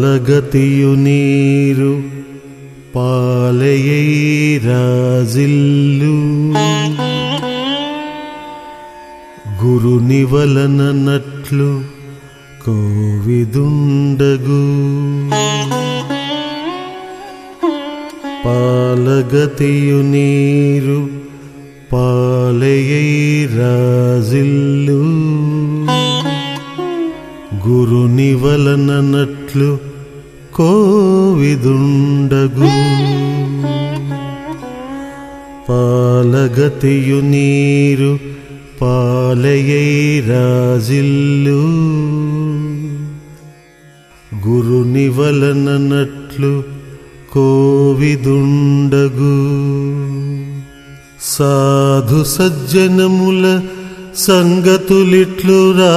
पालगतियु नीरु गुरुनिवलननट्लु राजिल्लु पालगतियुनीरु निवलननत्लु నివలనట్లు కోవిదుండగు పాలగతియు నీరు పాలయై రాజిల్లు గురు నివలనట్లు కోవిదుండగు సాధు సజ్జనముల సంగతులిట్లు రా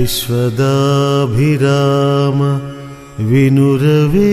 विश्वदाभिराम विनुरवे